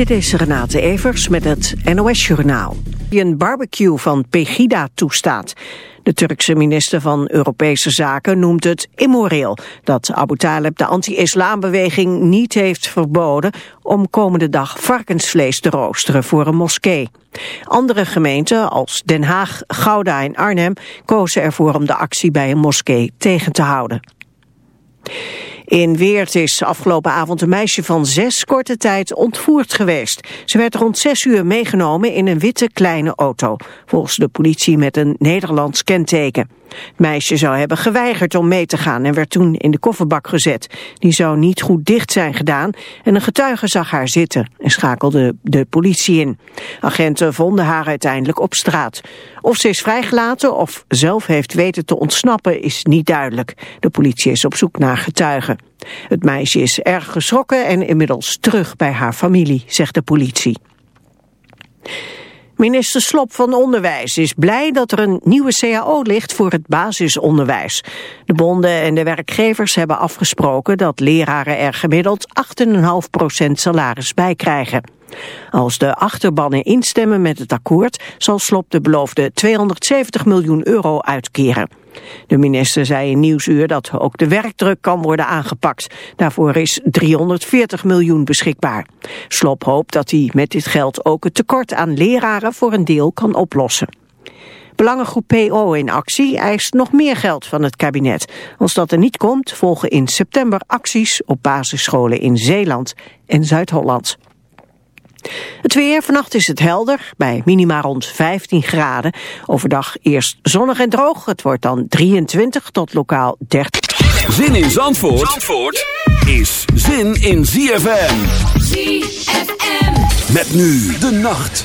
Dit is Renate Evers met het NOS Journaal. Die een barbecue van Pegida toestaat. De Turkse minister van Europese Zaken noemt het immoreel dat Abu Talib de anti-islambeweging niet heeft verboden om komende dag varkensvlees te roosteren voor een moskee. Andere gemeenten als Den Haag, Gouda en Arnhem kozen ervoor om de actie bij een moskee tegen te houden. In Weert is afgelopen avond een meisje van zes korte tijd ontvoerd geweest. Ze werd rond zes uur meegenomen in een witte kleine auto. Volgens de politie met een Nederlands kenteken. Het meisje zou hebben geweigerd om mee te gaan en werd toen in de kofferbak gezet. Die zou niet goed dicht zijn gedaan en een getuige zag haar zitten en schakelde de politie in. Agenten vonden haar uiteindelijk op straat. Of ze is vrijgelaten of zelf heeft weten te ontsnappen is niet duidelijk. De politie is op zoek naar getuigen. Het meisje is erg geschrokken en inmiddels terug bij haar familie, zegt de politie. Minister Slop van Onderwijs is blij dat er een nieuwe CAO ligt voor het basisonderwijs. De bonden en de werkgevers hebben afgesproken dat leraren er gemiddeld 8,5% salaris bij krijgen. Als de achterbannen instemmen met het akkoord zal Slop de beloofde 270 miljoen euro uitkeren. De minister zei in Nieuwsuur dat ook de werkdruk kan worden aangepakt. Daarvoor is 340 miljoen beschikbaar. Slop hoopt dat hij met dit geld ook het tekort aan leraren voor een deel kan oplossen. Belangengroep PO in actie eist nog meer geld van het kabinet. Als dat er niet komt, volgen in september acties op basisscholen in Zeeland en Zuid-Holland. Het weer, vannacht is het helder, bij minima rond 15 graden. Overdag eerst zonnig en droog, het wordt dan 23 tot lokaal 30. Zin in Zandvoort, Zandvoort is zin in ZFM. ZFM. Met nu de nacht.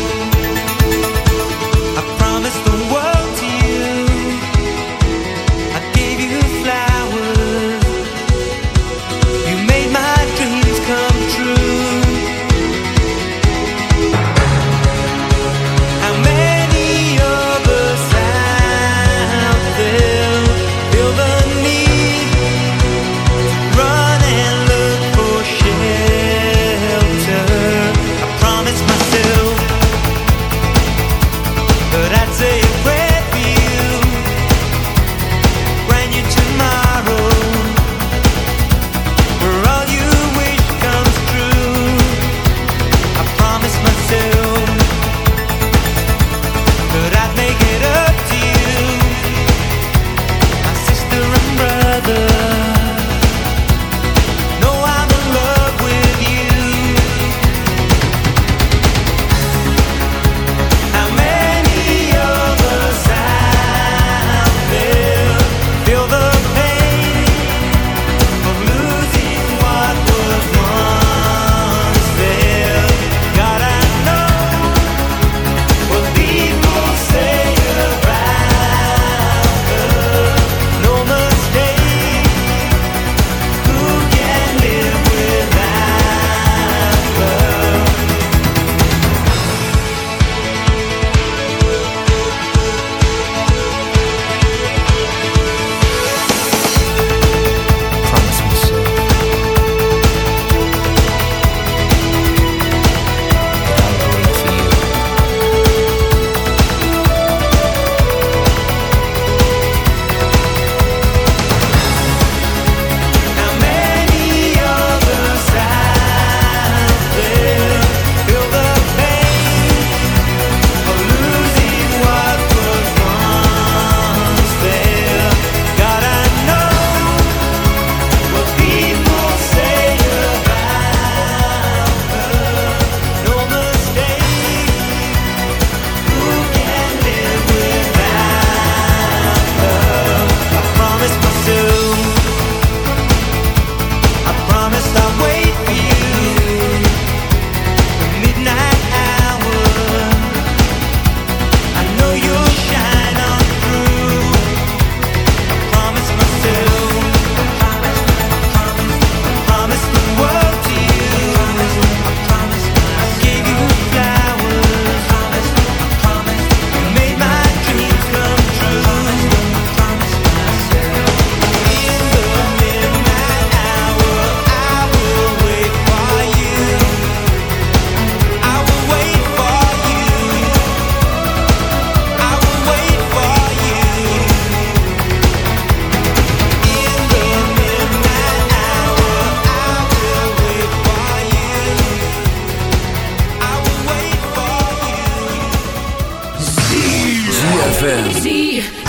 ZFM.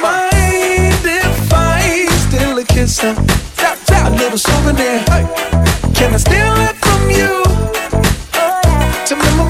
Mind if I steal a kiss? Uh, tap, tap, a little souvenir. Can I steal it from you? Oh. To memorize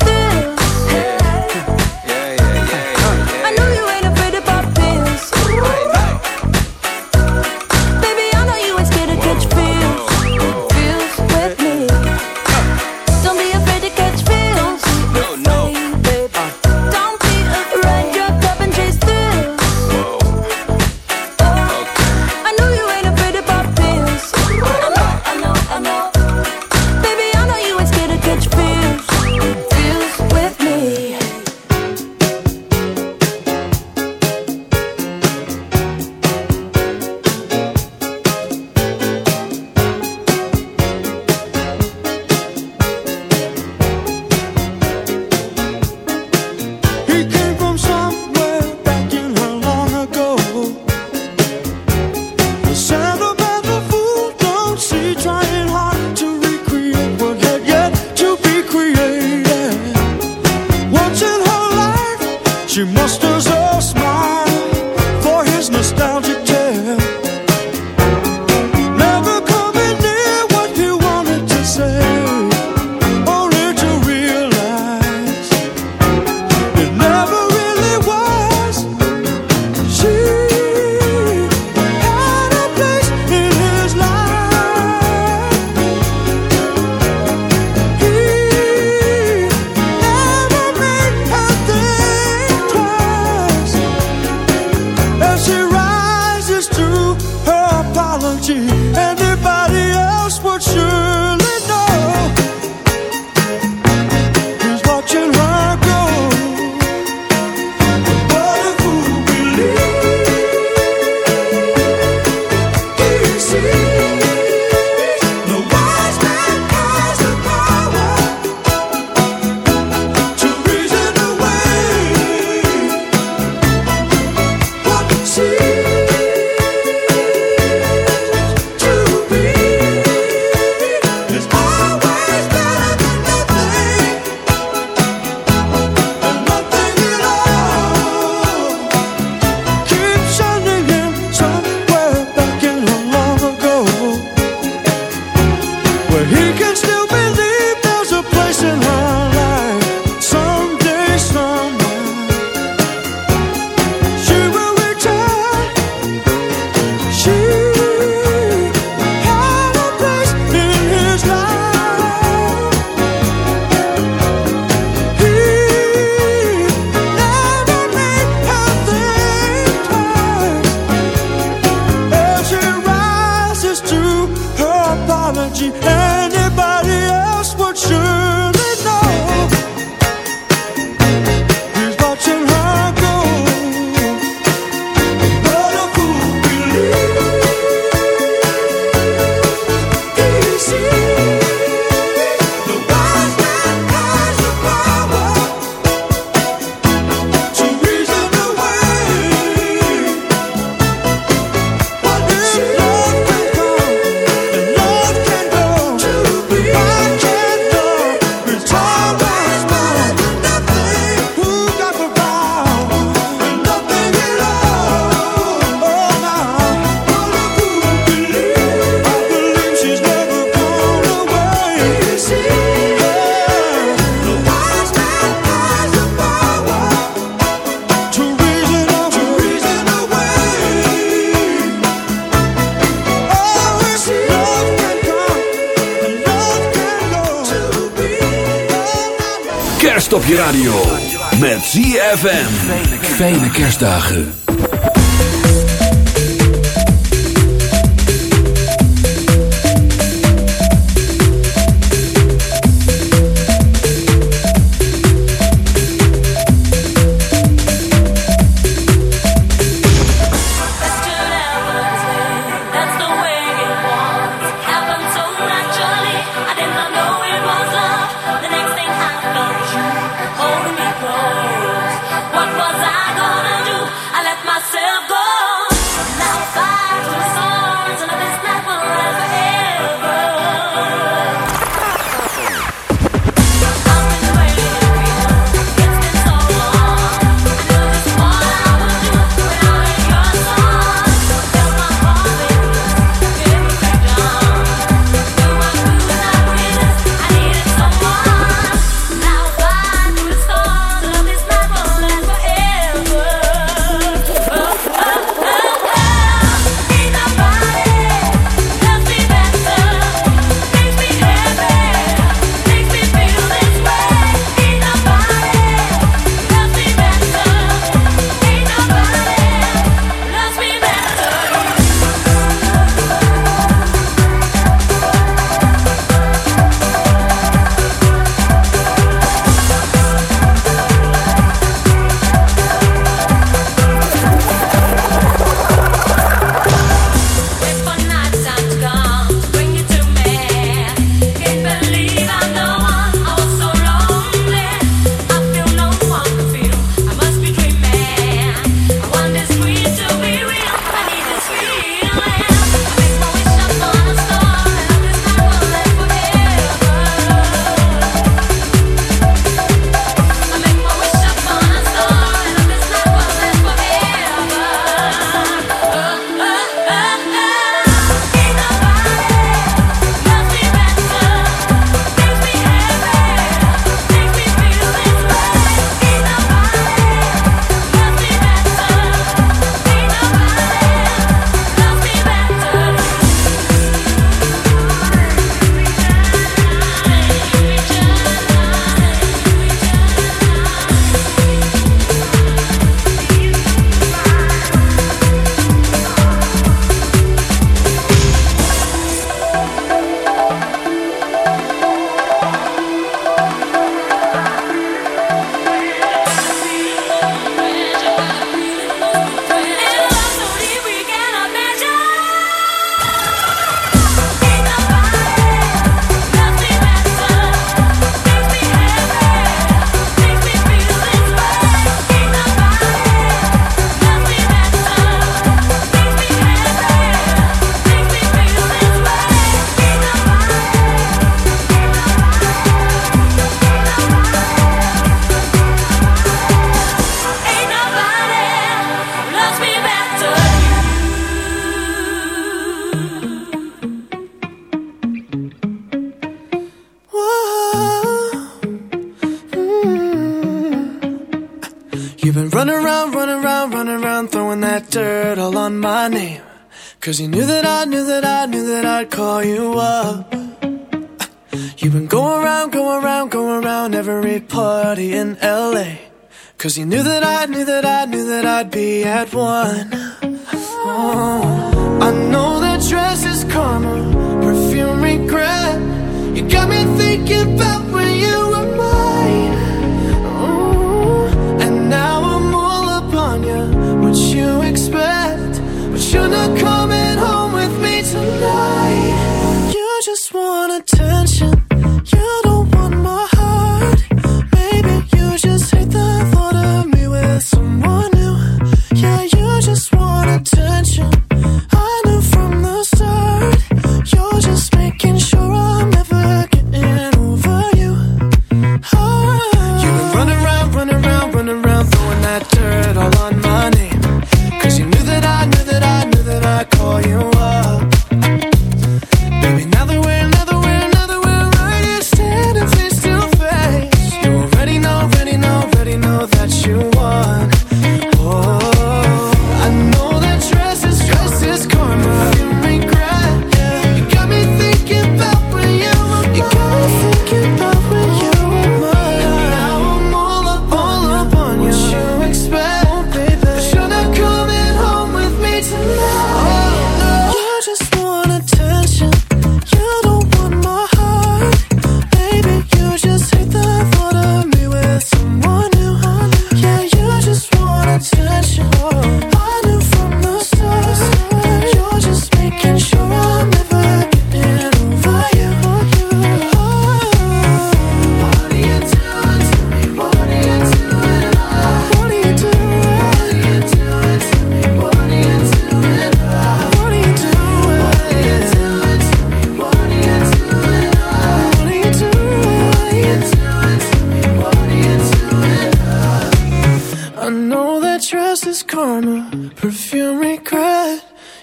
kerstdagen.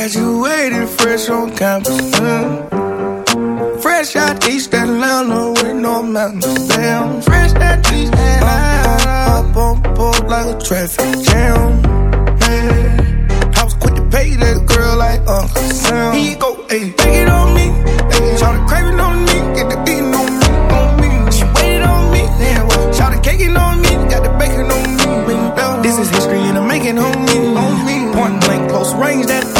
Graduated fresh on campus. Mm. Fresh out East Atlanta with no mountains. Damn. Fresh out East Atlanta. Up on board like a traffic jam. Yeah. I was quick to pay that girl like Uncle Sam. you go, ayy, take it on me. Ayy, try craving on me. Get the eating on me, on me. She waited on me. Damn, well, try the caking on me. Got the bacon on me. This is history and I'm making homie. On me. Point blank, close range, that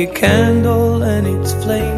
a candle and its flame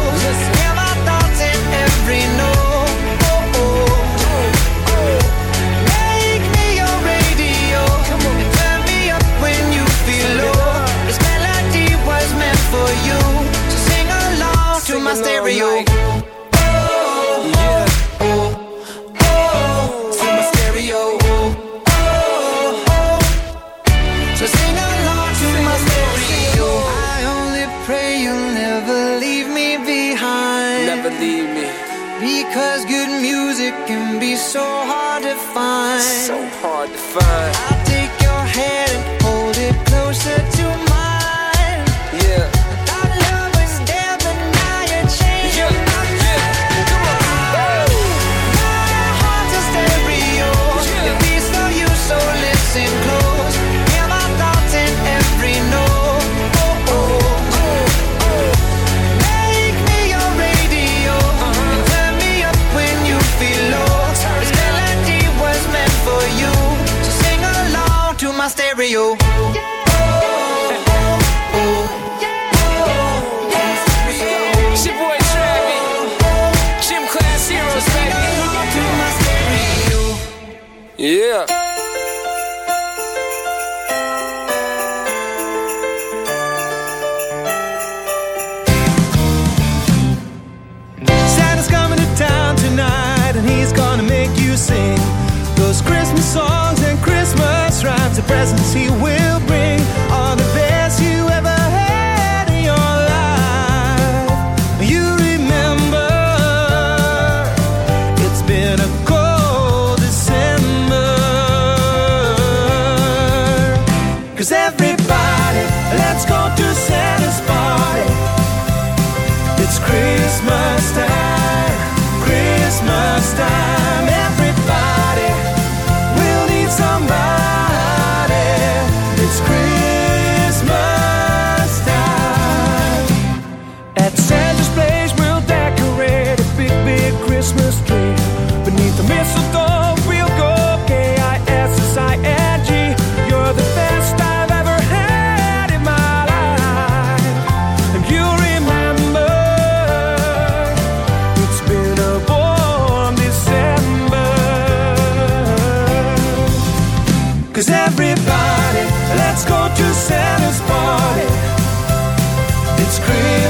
Christmas time,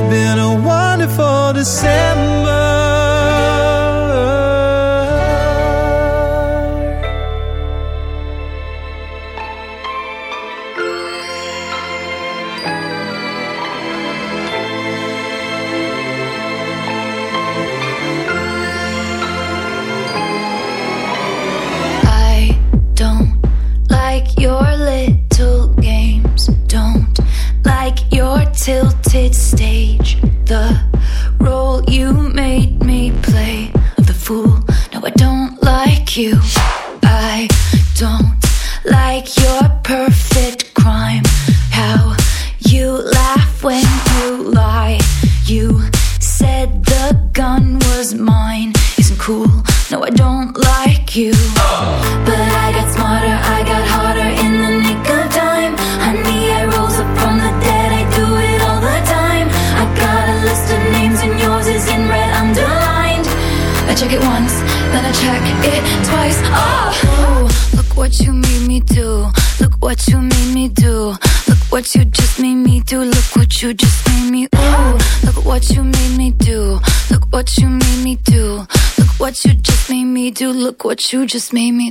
It's been a wonderful December. you just made me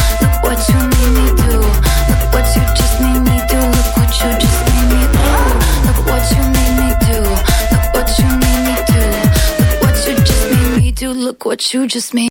you just made.